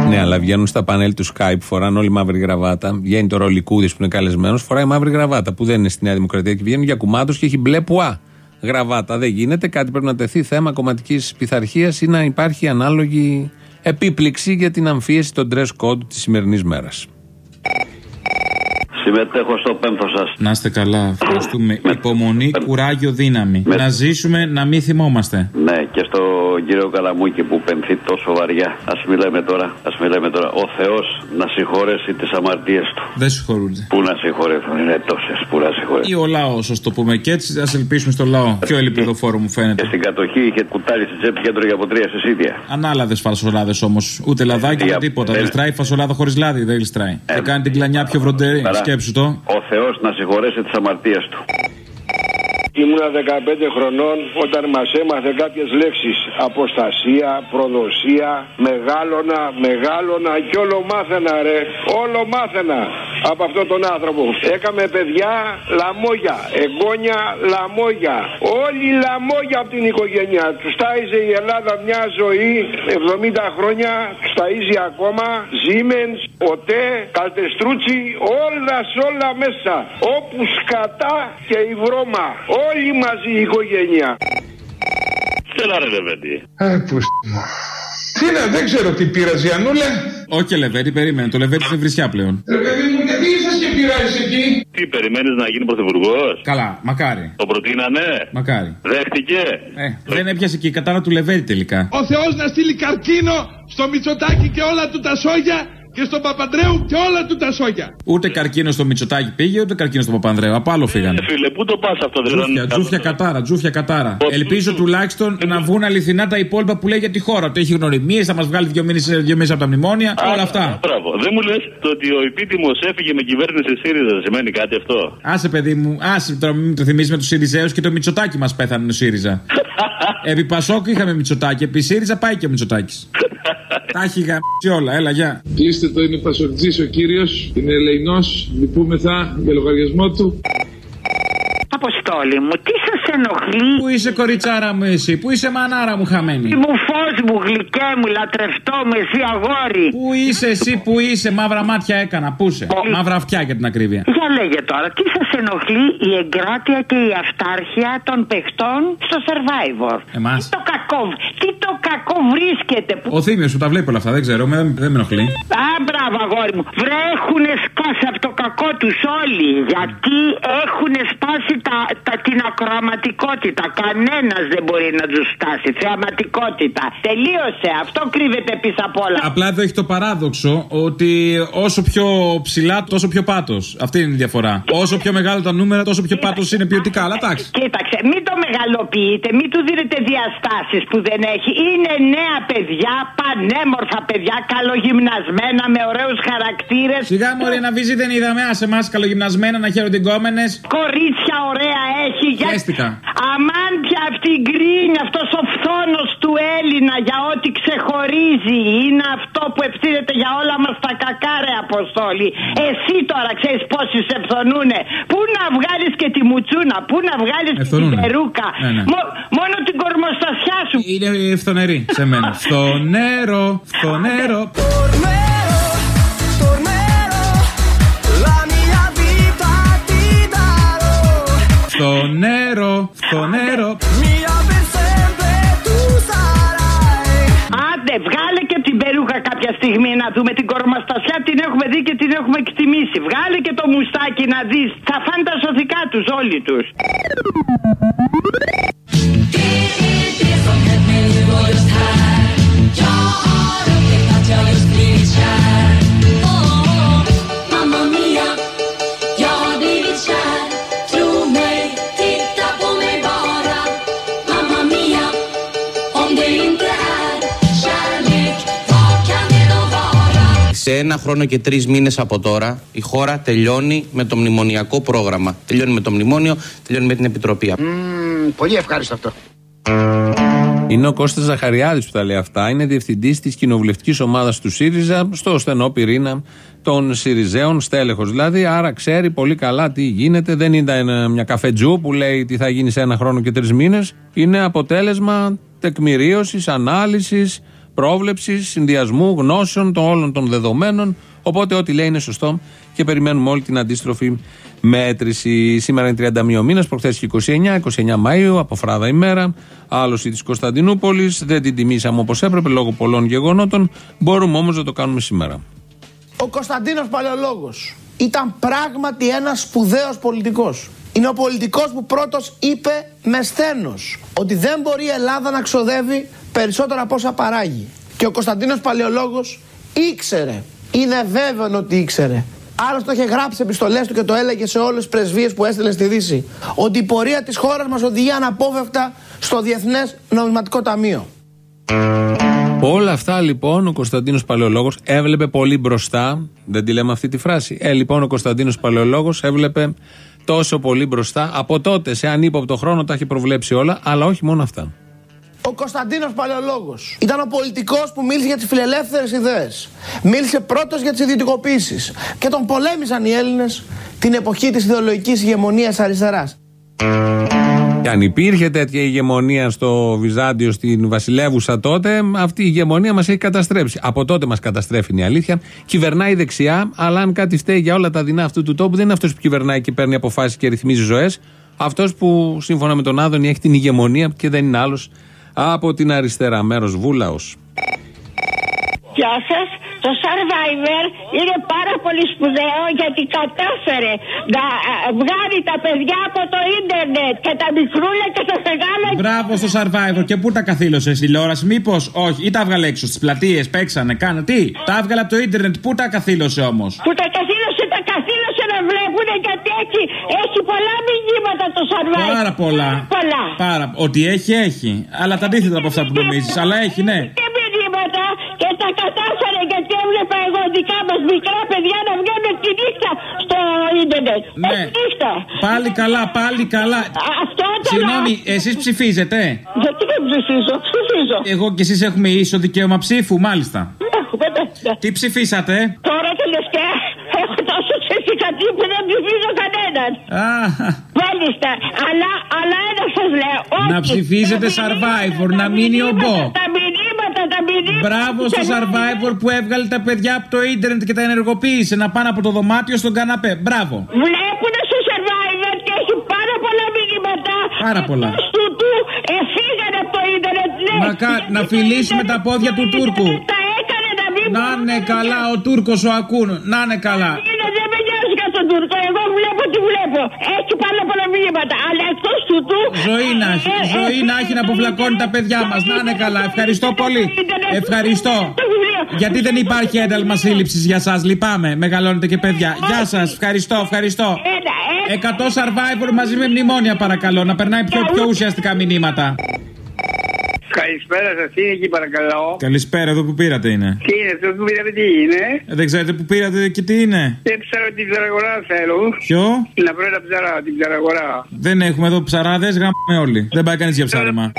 Ναι, αλλά βγαίνουν στα πανέλ του Skype, φοράνε όλοι μαύρη γραβάτα. Βγαίνει τώρα ο Λικούδη που είναι καλεσμένος, φοράει μαύρη γραβάτα που δεν είναι στη Νέα Δημοκρατία και βγαίνουν για κουμάτο και έχει μπλε πουά γραβάτα. Δεν γίνεται, κάτι πρέπει να τεθεί θέμα κομματικής πειθαρχίας ή να υπάρχει ανάλογη επίπληξη για την αμφίεση των dress code της σημερινής μέρας. Συμμετέχω στο πέμπτο σας. Να είστε καλά. Ευχαριστούμε. Υπομονή, κουράγιο, δύναμη. Να ζήσουμε, να μην θυμόμαστε. Ναι, και στο κύριο Καλαμούκη που πενθεί τόσο βαριά. Α μιλάμε τώρα, ας μιλάμε τώρα. Ο Θεός να συγχωρέσει τις αμαρτίες του. Δεν συγχωρούνται. Πού να συγχωρεθούν, είναι τόσες που να συγχωρεθούν. Ή ο λαός, ας το πούμε και έτσι, ας ελπίσουμε στο λαό. Πιο ελπιδοφόρο μου φαίνεται. Και στην κατοχή είχε κουτάλι στην τσέπη και τρώγε από τρία συσίδια. Ανάλαδες φασολάδε όμως. Ούτε λαδάκι ούτε τίποτα. Δεν ληστράει φασολάδα χωρίς λάδι, δεν ληστράει. Ε, Θα κάνει την κλανιά πιο βροντερή. Σκέψου το. Ο Θεός να συγχωρέσει τις αμαρτίες του. Ήμουνα 15 χρονών όταν μας έμαθε κάποιες λέξεις. Αποστασία, προδοσία, μεγάλωνα, μεγάλωνα και όλο μάθαινα ρε Όλο μάθαινα από αυτόν τον άνθρωπο. Έκαμε παιδιά λαμόγια, εγγόνια λαμόγια Όλοι λαμόγια από την οικογένεια. Τους τάιζε η Ελλάδα μια ζωή 70 χρόνια Τους ταΐζει ακόμα Siemens, ΟΤΕ, Καλτεστρούτσι Όλα σ' όλα μέσα Όπου σκατά και η βρώμα Όλοι μαζί η οικογένεια. Έλα ρε Λεβέντη. Ε, που Τι είναι, δεν ξέρω τι πήρα, Ζιανούλα. Όχι, Λεβέντη, περίμενε. Το Λεβέντη είναι βρισιά πλέον. Ρε παιδί μου, γιατί είσαστε και πειράζεις εκεί; Τι περιμένεις να γίνει πρωθυπουργός; Καλά, μακάρι. Το προτείνανε; Μακάρι. Δέχτηκε; Ε, δεν έπιασε και η κατάρα του Λεβέρη τελικά. Ο Θεός να στείλει καρκίνο στο Μητσοτάκι και όλα του τα σόγια και στον Παπαντρέου και όλα του τα σόγια. Ούτε καρκίνο στο Μητσοτάκι πήγε, ούτε καρκίνο στο Παπανδρέου. Από άλλο φύγανε. Ε, φίλε, πού το πας αυτό, δεν Τζούφια, τζούφια κατάρα, τζούφια κατάρα. Ελπίζω τουλάχιστον να βγουν αληθινά τα υπόλοιπα που λέει για τη χώρα. Ότι έχει γνωριμίε, θα μας βγάλει δύο μήνες από τα μνημόνια, όλα αυτά. Μπράβο. Δεν μου λες το ότι ο επίτιμος έφυγε με κυβέρνηση ΣΥΡΙΖΑ, σημαίνει κάτι αυτό; Άσε, παιδί μου, άσε τώρα μην το θυμίσει με τους ΣΥΡΙΖΑΕΟ και το Μητσοτάκι μας πέθανε ο ΣΥΡΙΖΑ. *laughs* Επί Πασόκ είχαμε Μητσοτάκι, επί ΣΥΡΙΖΑ πάει και ο Μητσοτάκι. Τα έχει γαμίσει όλα, έλα, γεια. Κλείστε το, είναι Πασοκτζή ο κύριος. Είναι ελεηνός. Λυπούμεθα για λογαριασμό του. Αποστόλη μου, τι σας ενοχλεί. Πού είσαι κοριτσάρα μου εσύ, πού είσαι μανάρα μου χαμένη; Μου φως μου, γλυκέ μου, λατρευτό μου, εσύ αγόρι. Πού είσαι εσύ, πού είσαι, μαύρα μάτια έκανα, πού είσαι; Μαύρα αυτιά για την ακρίβεια. Για λέγε τώρα, τι σας ενοχλεί η εγκράτεια και η αυτάρχεια των παιχτών στο survivor; Εμάς. Τι το κακό, τι το κακό βρίσκεται. Που... Ο Θήμιος που τα βλέπει όλα αυτά, δεν ξέρω, με, δεν με ενοχλεί. Α, μπράβο, αγόρι μου. Βρέχουν σκάσει από το κακό τους όλοι. Γιατί έχουν σπάσει τα, τα, την ακροαματικότητα. Κανένας δεν μπορεί να τους φτάσει. Θεαματικότητα. Τελείωσε. Αυτό κρύβεται πίσω από όλα. Απλά εδώ έχει το παράδοξο ότι όσο πιο ψηλά, τόσο πιο πάτος. Αυτή είναι η διαφορά. Όσο πιο μεγάλο τα νούμερα, τόσο πιο πάτος είναι ποιοτικά. Αλλά εντάξει. Κοίταξε, μην το μεγαλοποιείτε, μην του δίνετε διαστάσεις που δεν έχει. Είναι νέα παιδιά, πανέμορφα παιδιά, καλογυμνασμένα, με ωραίους χαρακτήρες. Σιγά μωρέ να βυζί δεν είδαμε, άσε μας καλογυμνασμένα να χαιρετικόμενες. Κορίτσια ωραία έχει. Για... Χαίστηκα. Αμάν πια αυτή η γκρίνια, αυτός ο φθόνος του Έλληνα για ό,τι ξεχωρίζει. Είναι αυτό που ευθύνεται για όλα μας τα κακάρε, Αποστόλη. Εσύ τώρα ξέρεις πόσοι σε φθονούνε. Πού να βγάλεις και τη μουτσούνα, πού να βγάλεις και την περούκα. Ναι, ναι. Μο- μόνο την κορμοστασιά σου. Είναι φθονερή σε μένα. *laughs* Φθονέρο, φθονέρο. Φθονέρο, φθονέρο. Άντε, βγάλε και την περούκα κάποια στιγμή να δούμε την κορμοστασιά. Την έχουμε δει και την έχουμε εκτιμήσει. Βγάλε και το μουστάκι να δεις. Θα φάνε τα σωθικά τους όλοι του. Mamma Σε ένα χρόνο και τρεις μήνες από τώρα, η χώρα τελειώνει με το μνημονιακό πρόγραμμα. Τελειώνει με το μνημόνιο, τελειώνει με την επιτροπή. πολύ ευχάριστο αυτό. Είναι ο Κώστας Ζαχαριάδης που τα λέει αυτά. Είναι διευθυντής της κοινοβουλευτικής ομάδας του ΣΥΡΙΖΑ στο στενό πυρήνα των ΣΥΡΙΖΑΙων, στέλεχος δηλαδή. Άρα ξέρει πολύ καλά τι γίνεται. Δεν είναι μια καφετζού που λέει τι θα γίνει σε ένα χρόνο και τρεις μήνες. Είναι αποτέλεσμα τεκμηρίωσης, ανάλυσης, πρόβλεψη, συνδυασμού γνώσεων των όλων των δεδομένων. Οπότε ό,τι λέει είναι σωστό και περιμένουμε όλη την αντίστροφη μέτρηση. Σήμερα είναι 31 μήνας, προχθές και 29, 29 Μαου, από φράδα ημέρα. Άλωση της Κωνσταντινούπολης. Δεν την τιμήσαμε όπως έπρεπε λόγω πολλών γεγονότων. Μπορούμε όμως να το κάνουμε σήμερα. Ο Κωνσταντίνος Παλαιολόγος ήταν πράγματι ένας σπουδαίος πολιτικός. Είναι ο πολιτικός που πρώτος είπε με σθένος ότι δεν μπορεί η Ελλάδα να ξοδεύει περισσότερα από όσα παράγει. Και ο Κωνσταντίνος Παλαιολόγος ήξερε, είναι βέβαιο ότι ήξερε. Άλλωστε το είχε γράψει επιστολές του και το έλεγε σε όλες τις πρεσβείες που έστειλε στη Δύση. Ότι η πορεία της χώρας μας οδηγεί αναπόφευκτα στο Διεθνές Νομισματικό Ταμείο. Όλα αυτά λοιπόν ο Κωνσταντίνος Παλαιολόγος έβλεπε πολύ μπροστά. Δεν τη λέμε αυτή τη φράση. Ε, λοιπόν, ο Κωνσταντίνος Παλαιολόγος έβλεπε τόσο πολύ μπροστά. Από τότε, σε ανύποπτο χρόνο, τα έχει προβλέψει όλα, αλλά όχι μόνο αυτά. Ο Κωνσταντίνος Παλαιολόγος ήταν ο πολιτικός που μίλησε για τις φιλελεύθερες ιδέες. Μίλησε πρώτος για τις ιδιωτικοποίησεις. Και τον πολέμησαν οι Έλληνες την εποχή της ιδεολογικής ηγεμονίας αριστεράς. Και αν υπήρχε τέτοια ηγεμονία στο Βυζάντιο, στην Βασιλεύουσα τότε, αυτή η ηγεμονία μας έχει καταστρέψει. Από τότε μας καταστρέφει είναι η αλήθεια. Κυβερνάει δεξιά, αλλά αν κάτι φταίει για όλα τα δεινά αυτού του τόπου, δεν είναι αυτός που κυβερνάει και παίρνει αποφάσεις και ρυθμίζει ζωές. Αυτός που σύμφωνα με τον Άδωνη έχει την ηγεμονία και δεν είναι άλλος από την αριστερά. Μέρος Βούλαος. Γεια σας. Το Survivor είναι πάρα πολύ σπουδαίο γιατί κατάφερε να ε, βγάλει τα παιδιά από το ίντερνετ και τα μικρούλια και τα μεγάλα. Μπράβο στο survivor. Και πού τα καθήλωσε στη τηλεόραση, μήπως όχι, ή τα έβγαλε έξω στις πλατείες, παίξανε, κάνε τι; Τα έβγαλε από το ίντερνετ, πού τα καθήλωσε όμως; Που τα καθήλωσε, τα καθήλωσε να βλέπουν γιατί έχει, έχει πολλά μηνύματα το Survivor. Πάρα πολλά. Πολλά. Πάρα. Ότι έχει, έχει. Αλλά τα αντίθετα από αυτά που νομίζεις. Αλλά έχει, ναι. Και μηνύματα και τα κατάφερε γιατί έβλεπα εγώ δικά μας μικρά παιδιά να βγαίνουν τη νύχτα στο ίντερνετ. Ναι. Τη νύχτα. Πάλι καλά, πάλι καλά. Αυτό το Συγγνώμη, εσείς ψηφίζετε; Γιατί δεν ψηφίζω, ψηφίζω. Εγώ και εσείς έχουμε ίσο δικαίωμα ψήφου, μάλιστα. Έχουμε, ναι. Τι ψηφίσατε; Τώρα τελευταία έχω τόσο ψηφικατή που δεν ψηφίζω κανέναν. Α, Μάλιστα. Αλλά, αλλά ένα σας λέω. να όχι. ψηφίζετε survivor, να μείνει ο Μπό. Τα μηνύματα, τα μηνύματα. Μπράβο στο survivor που έβγαλε τα παιδιά από το ίντερνετ και τα ενεργοποίησε να πάνε από το δωμάτιο στον καναπέ. Μπράβο. Βλέπουν στο survivor και έχει πάρα πολλά μηνύματα. Πάρα πολλά. Του του εφήγανε από το ίντερνετ. Ναι. Μακά, να φιλήσουμε τα πόδια του Τούρκου. Τα έκανε να μην Να είναι καλά, ο Τούρκος ο ακούν. Να είναι καλά. Είναι, δεν με νοιάζει για τον Τούρκο. Εγώ βλέπω τι βλέπω. Έχει πάρα πολλά μηνύματα. Αλλά εκτός του του. Ζωή να έχει, ε, ε, ζωή να έχει να αποφλακώνει τα παιδιά μας. Να είναι καλά. Ευχαριστώ πολύ. Ευχαριστώ. Γιατί δεν υπάρχει ένταλμα σύλληψης για εσά. Λυπάμαι. Μεγαλώνετε και παιδιά. Γεια σας. Ευχαριστώ, ευχαριστώ. 100 survivor μαζί με μνημόνια παρακαλώ. Να περνάει πιο, πιο ουσιαστικά μηνύματα. Καλησπέρα σας, είναι εκεί παρακαλώ. Καλησπέρα, εδώ που πήρατε είναι. Τι είναι αυτό που πήρατε, τι είναι; Ε, δεν ξέρετε που πήρατε και τι είναι. Δεν ψάρω την ψαραγορά θέλω. Ποιο; Να βρω τα ψαρά, την ψαραγορά. Δεν έχουμε εδώ ψαράδες, γάμουμε όλοι. Δεν πάει κανείς για ψάρεμα.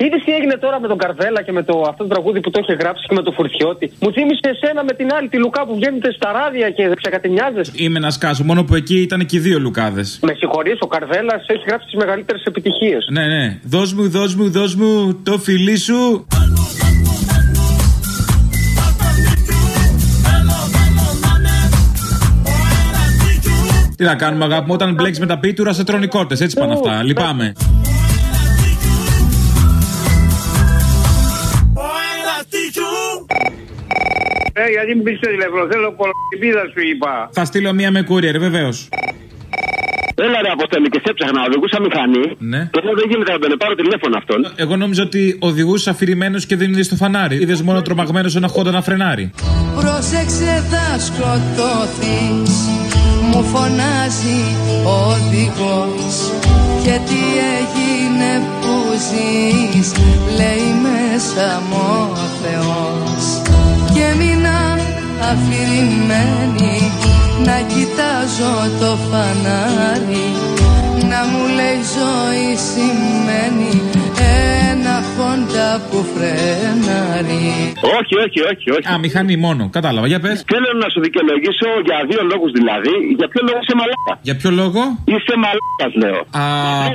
Είδες τι έγινε τώρα με τον Καρβέλα και με το αυτό το τραγούδι που το είχε γράψει και με το Φουρτιώτη; Μου θύμισε εσένα με την άλλη τη Λουκά που βγαίνετε στα ράδια και ξεκατηνιάζεσαι. Είμαι ένας σκάσο, μόνο που εκεί ήταν και οι δύο λουκάδες. Με συγχωρείς, ο Καρβέλα έχει γράψει τις μεγαλύτερες επιτυχίες. Ναι, ναι. Δώσ' μου, δώσ' μου, δώσ' μου το φιλί σου. Τι να κάνουμε, αγάπη μου, όταν μπλέξεις με τα πίτουρα σε τρώνε κότες, Έτσι πάνε αυτά. Λυπάμαι. Ε, γιατί μου πεις το τηλέφωνο, θέλω κολοκυπίδα σου είπα. Θα στείλω μία με courier, βεβαίως. Έλα ρε Αποστολή και σε έψαχνα, οδηγούσα μηχανή. Ναι. Και λέω δεν γίνεται να τον πάρω τηλέφωνο αυτόν. Εγώ νόμιζα ότι οδηγούσε αφηρημένος και δεν είδε στο φανάρι. Είδες μόνο τρομαγμένος ένα χόντα να φρενάρει. Πρόσεξε θα σκοτώθεις Μου φωνάζει ο οδηγός Και τι έγινε που ζεις Λέει μέσα μου ο Θεός Και μείνα αφηρημένη Να κοιτάζω το φανάρι Να μου λέει ζωή σημαίνει Ένα χόντα που φρενάρει Όχι, όχι, όχι, όχι. Α, μηχανή μόνο. Κατάλαβα, για πες. Θέλω να σου δικαιολογήσω για δύο λόγους δηλαδή. Για ποιο λόγο είσαι μαλάκα; Για ποιο λόγο; Είσαι μαλάκας, λέω. Α,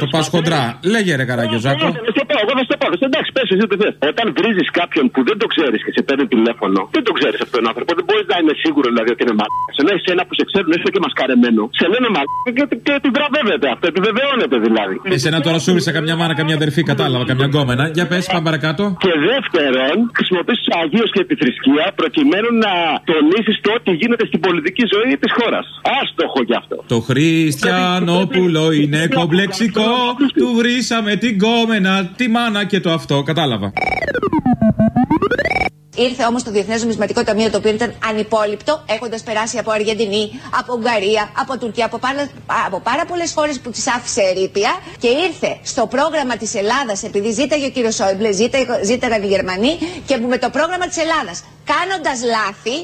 το πας χοντρά. Λέγε ρε καραγκιόζάκο. Θα στο πω, εγώ θα στο πω. Εντάξει, πες εσύ τι θες. Όταν βρίζεις κάποιον που δεν το ξέρεις και σε παίρνει τηλέφωνο, δεν το ξέρεις αυτόν τον άνθρωπο. Δεν μπορείς να είναι σίγουρο δηλαδή ότι είναι μαλάκας. Ενώ εσένα που σε ξέρουν έστω και μασκαρεμένο, σε λένε μαλάκα και, και την βραβεύεται αυτό. Επιβεβαιώνεται δηλαδή. Εσένα τώρα σου ήρθε καμιά μάνα, καμιά αδερφή, κατάλαβα, καμιά γκόμενα. Για πες, πάμε παρακάτω. Και δεύτερον, χρησιμοποιείς τους Αγίους και τη θρησκεία προκειμένου να τονίσεις το ότι γίνεται στην πολιτική ζωή της χώρας. Άστοχο γι' αυτό. Το Χριστιανόπουλο είναι κομπλεξικό. Του βρήσαμε την κόμενα, τη μάνα και το αυτό. Κατάλαβα. Ήρθε όμως το Διεθνές Νομισματικό Ταμείο, το οποίο ήταν ανυπόλοιπτο, έχοντας περάσει από Αργεντινή, από Ουγγαρία, από Τουρκία, από, πάρα, από πάρα πολλές χώρες που τις άφησε ερήπια και ήρθε στο πρόγραμμα της Ελλάδας, επειδή ζήταγε ο κύριος Σόιμπλε, ζήταγαν οι Γερμανοί, και που με το πρόγραμμα της Ελλάδας, κάνοντας λάθη,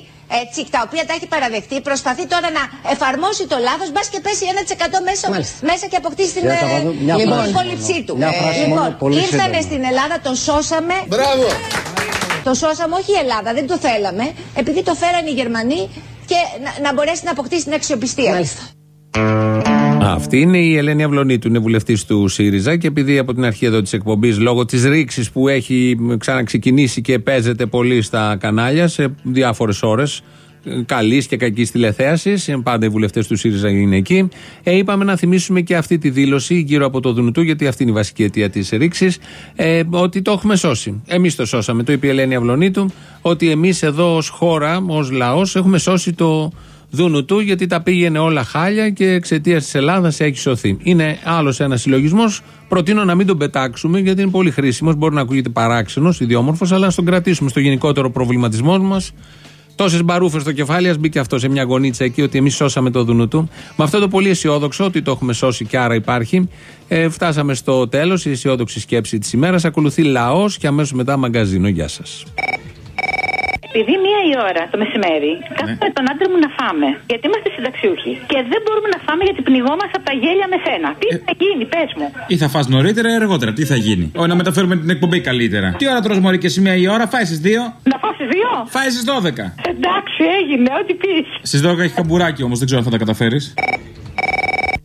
έτσι, τα οποία τα έχει παραδεχτεί, προσπαθεί τώρα να εφαρμόσει το λάθος, μπας και πέσει 1% μέσα, μέσα και αποκτήσει την Κύριε Καβαδού, μια ε, φράση υπόλοιψή μόνο. του. Μια φράση λοιπόν, μόνο, πολύ ήρθανε σύντομα. στην Ελλάδα, τον σώσαμε. Μπράβο. Το σώσαμε όχι η Ελλάδα, δεν το θέλαμε, επειδή το φέραν οι Γερμανοί και να, να μπορέσει να αποκτήσει την αξιοπιστία. Μάλιστα. Αυτή είναι η Ελένη Αυλονίτου, είναι βουλευτής του ΣΥΡΙΖΑ και επειδή από την αρχή εδώ της εκπομπής, λόγω της ρήξης που έχει ξαναξεκινήσει και παίζεται πολύ στα κανάλια σε διάφορες ώρες καλής και κακής τηλεθέασης. Πάντα οι βουλευτές του ΣΥΡΙΖΑ είναι εκεί. Ε, είπαμε να θυμίσουμε και αυτή τη δήλωση γύρω από το Δουνουτού, γιατί αυτή είναι η βασική αιτία της ρήξης. Ε, ότι το έχουμε σώσει. Εμείς το σώσαμε. Το είπε η Ελένη Αυλονίτου, ότι εμείς εδώ ως χώρα, ως λαός, έχουμε σώσει το Δουνουτού, γιατί τα πήγαινε όλα χάλια και εξαιτίας της Ελλάδας έχει σωθεί. Είναι άλλος ένας συλλογισμός. Προτείνω να μην τον πετάξουμε, γιατί είναι πολύ χρήσιμος. Μπορεί να ακούγεται παράξενος, ιδιόμορφος, αλλά να τον κρατήσουμε στο γενικότερο προβληματισμό μας. Τόσες μπαρούφες στο κεφάλι, ας μπει και αυτό σε μια γωνίτσα εκεί, ότι εμείς σώσαμε το Δουνουτού. Με αυτό το πολύ αισιόδοξο, ότι το έχουμε σώσει και άρα υπάρχει, ε, φτάσαμε στο τέλος. Η αισιόδοξη σκέψη της ημέρας. Ακολουθεί λαός και αμέσως μετά μαγκαζίνο. Γεια σας. Επειδή μία η ώρα το μεσημέρι κάθομαι τον άντρα μου να φάμε. Γιατί είμαστε συνταξιούχοι. Και δεν μπορούμε να φάμε γιατί πνιγόμαστε από τα γέλια με σένα. Τι θα γίνει, πες μου. Ή θα φας νωρίτερα ή αργότερα, τι θα γίνει; Όχι, να μεταφέρουμε την εκπομπή καλύτερα. Τι ώρα τρως μωρή και σημεία η ώρα, φάει στις 2. Να πάω στις δύο. Φάει στις 12. Εντάξει, έγινε, ό,τι πεις. Στις 12 έχει καμπουράκι όμως, δεν ξέρω αν θα τα καταφέρεις.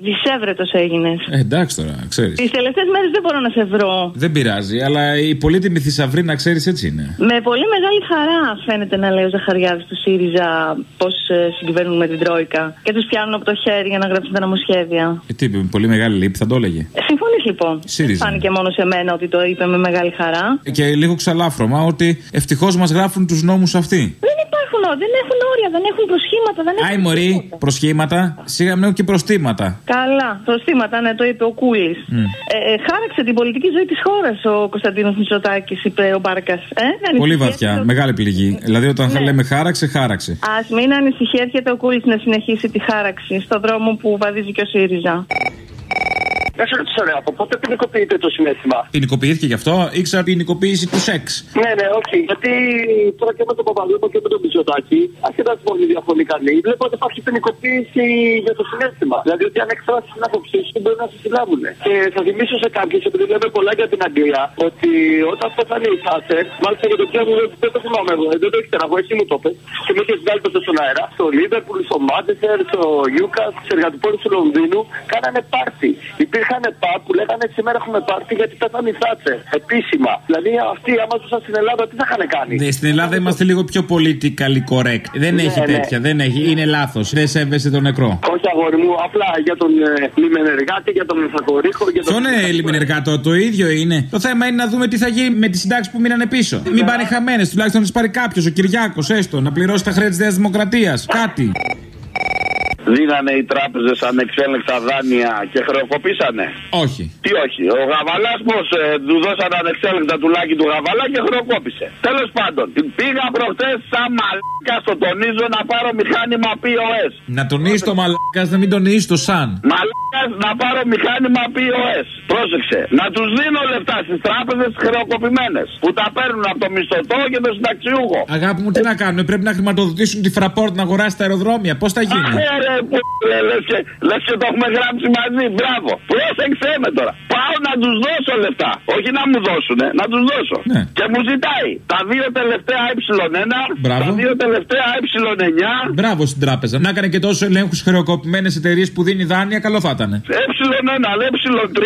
Δυσέβρετος έγινες. Ε, εντάξει τώρα, ξέρεις. Τις τελευταίες μέρες δεν μπορώ να σε βρω. Δεν πειράζει, αλλά η πολύτιμη θησαυρή να ξέρεις έτσι είναι. Με πολύ μεγάλη χαρά φαίνεται να λέει ο Ζαχαριάδης του ΣΥΡΙΖΑ πώς συγκυβερνούν με την Τρόικα και τους πιάνουν από το χέρι για να γράψουν τα νομοσχέδια. Ε, τι είπε, με πολύ μεγάλη λύπη θα το έλεγε. Ε, Συμφωνείς λοιπόν. ΣΥΡΙΖΑ. Φάνηκε μόνο σε μένα ότι το είπε με μεγάλη χαρά. Και λίγο ξαλάφρωμα ότι ευτυχώς μας γράφουν τους νόμους αυτοί. Δεν υπάρχουν, όρια, δεν έχουν όρια, δεν έχουν προσχήματα, δεν έχουν. Άι μωρή, προσχήματα, σιγά μην και προστήματα. Καλά, προστήματα, ναι, το είπε ο Κούλης. Μμ. Ε, ε, χάραξε την πολιτική ζωή της χώρας ο Κωνσταντίνος Μητσοτάκης, είπε ο Μπάρκας. Ε, δεν Πολύ ανησυχεί, βαθιά, έρχεται ο- μεγάλη πληγή. Δηλαδή όταν θα Ναι. λέμε χάραξε, χάραξε. Α μην ανησυχεί, έρχεται ο Κούλης να συνεχίσει τη χάραξη στο δρόμο που βαδίζει και ο ΣΥΡΙΖΑ. Να σε ρωτήσω, ρε, από πότε ποινικοποιείται το συνέστημα; Ποινικοποιήθηκε γι' αυτό, ήξερα ποινικοποίηση του σεξ. Ναι, ναι, όχι. Γιατί τώρα και με τον Παπαδόπουλο και με τον Μητσοτάκη, ασχετά τη μόνη διαφωνεί κανείς, βλέπω ότι υπάρχει ποινικοποίηση για το συνέστημα. Δηλαδή ότι αν εκφράσει την άποψή σου μπορεί να σε συλλάβουν. Και θα θυμίσω σε κάποιους, επειδή λέμε πολλά για την Αγγλία, ότι όταν πέθανε η Θάτσερ, μάλιστα για το ποιο μου δεν το θυμάμαι εγώ, δεν το ήξερα εγώ, εσύ μου το πες, και με είχε βγάλει τότε στον αέρα, στο Λίβερπουλ, στο Μάντσεστερ, στο Ιούκα, στι εργατικέ του Λονδίνου, κάνανε πάρτι. Υπήρχαν πα που λέγανε σήμερα έχουμε πάρτι γιατί πέθανε η Θάτσερ. Επίσημα. Δηλαδή αυτοί άμα ζούσαν στην Ελλάδα τι θα είχαν κάνει; Ναι, στην Ελλάδα είμαστε λίγο πιο politically correct. Δεν Ναι, έχει ναι. τέτοια, δεν έχει. Είναι λάθος. Δεν σέβεσαι τον νεκρό. Όχι αγόρι μου, απλά για τον ε, λιμενεργάτη, για τον μεθακορίχο, για τον. Ποιο είναι λιμενεργάτο, το ίδιο είναι. Το θέμα είναι να δούμε τι θα γίνει με τις συντάξεις που μείνανε πίσω. Μην πάνε χαμένες, τουλάχιστον να τις πάρει κάποιος, ο Κυριάκος, έστω, να πληρώσει τα χρέη της Νέας Δημοκρατίας. Κάτι. Δίνανε οι τράπεζες ανεξέλεγκτα δάνεια και χρεοκοπήσανε. Όχι. Τι όχι. Ο Γαβαλά πώ του δώσανε ανεξέλεγκτα τουλάκι του Γαβαλά και χρεοκόπησε. Τέλος πάντων, πήγα προχτέ σαν μαλάκα στο τονίζω να πάρω μηχάνημα POS. Να τονίσεις το μαλάκας, να μην τονίσεις το σαν. Μαλάκας να πάρω μηχάνημα POS. Πρόσεξε. Να τους δίνω λεφτά στις τράπεζες χρεοκοπημένες. Που τα παίρνουν από το μισθωτό και το συνταξιούχο. Αγάπη μου, τι να κάνουμε, πρέπει να χρηματοδοτήσουν τη φραπόρτ να αγοράσει τα αεροδρόμια. Πώς θα γίνει; Αχ, ε, ρε, που λες και, λες και το έχουμε γράψει μαζί. Μπράβο. Πρόσεξε με τώρα. Πάω να τους δώσω λεφτά. Όχι να μου δώσουν, να τους δώσω. Ναι. Και μου ζητάει τα δύο τελευταία ε1, Μπράβο. τα δύο τελευταία ε9, Μπράβο στην τράπεζα. Να έκανε και τόσο ελέγχους χρεοκοπημένες εταιρείες που δίνει δάνεια, καλό θα ήταν. ε1, ε3,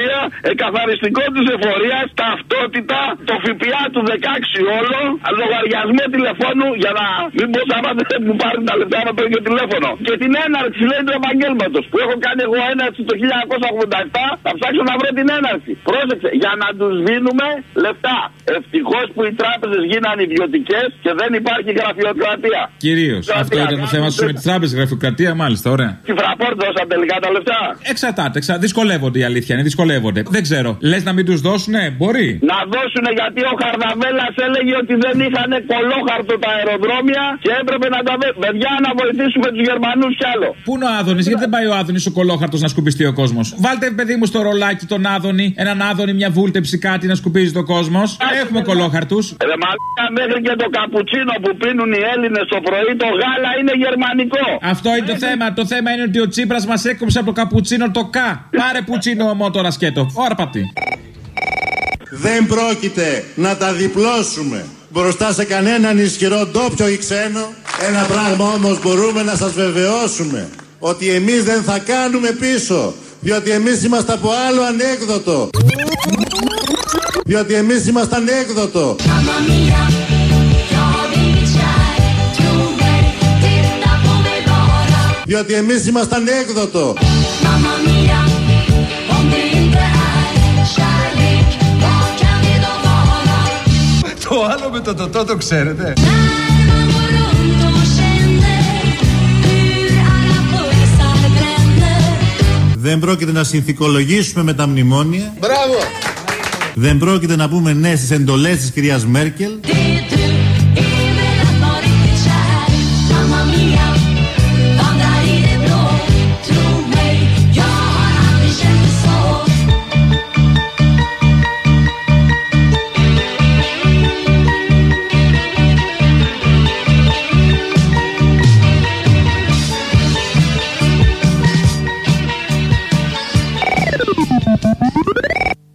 εκαθαριστικό της εφορίας, ταυτότητα, το ΦΠΑ του 16 όλο, λογαριασμό τηλεφώνου για να μην πω άμα δεν μου πάρουν τα λεφτά να παίρνει τηλέφωνο. Και την έναρξη λέει του επαγγέλματο που έχω κάνει εγώ έναρξη το 1987, θα ψάξω να βρω την έναρξη. Πρόσεξε, για να τους δίνουμε λεφτά. Ευτυχώς που οι τράπεζες γίνανε ιδιωτικές και δεν υπάρχει γραφειοκρατία. Κυρίως. Γραφειοκρατία, Αυτό ήταν το θέμα σου με τις τράπεζες, γραφειοκρατία, μάλιστα, ωραία. Τη φραπόρ δώσαν τελικά τα λεφτά. Εξαρτάται, εξα... δυσκολεύονται η αλήθεια είναι, δυσκολεύονται. Δεν ξέρω. Λες να μην τους δώσουνε, μπορεί. Να δώσουν γιατί ο Χαρδαβέλας έλεγε ότι δεν είχαν κολόχαρτο τα αεροδρόμια και έπρεπε να τα δει. Παιδιά, να βοηθήσουμε τους Γερμανούς κι άλλο. Πού είναι ο Άδωνης, γιατί δεν πάει ο Άδωνης ο κολόχαρτος να σκουπιστεί ο κόσμος; Βάλτε, παιδί μου, στο ρολάκι τον Άδωνη, έναν Άδωνη, μια βούλτεψη κάτι να σκουπίζει το κόσμος. Έχουμε κολόχαρτους. Ρε μαλάκα, μέχρι και το καπουτσίνο που πίνουν οι Έλληνες το πρωί, το γάλα είναι γερμανικό. Αυτό είναι το θέμα. Το θέμα είναι ότι ο Τσίπρας μας έκοψε από το καπουτσίνο το κα. Πάρε πουτσίνο ομό τώρα σκέτο. Ωρα πατή. Δεν πρόκειται να τα διπλώσουμε μπροστά σε κανέναν ισχυρό ντόπιο ή ξένο. Ένα πράγμα όμως μπορούμε να σας βεβαιώσουμε ότι εμείς δεν θα κάνουμε πίσω διότι εμείς είμαστε από άλλο ανέκδοτο. Διότι εμείς είμαστε ανέκδοτο. Mamma mia, jag har blivit kär Tro mig, titta Διότι εμείς ήμασταν έκδοτο. Mamma mia, om det inte är kärlek, vad kan det då vara? Το άλλο με το τοτό το ξέρετε. Δεν πρόκειται να συνθηκολογήσουμε με τα μνημόνια. Μπράβο. Δεν πρόκειται να πούμε ναι στις εντολές της κυρίας Μέρκελ. Det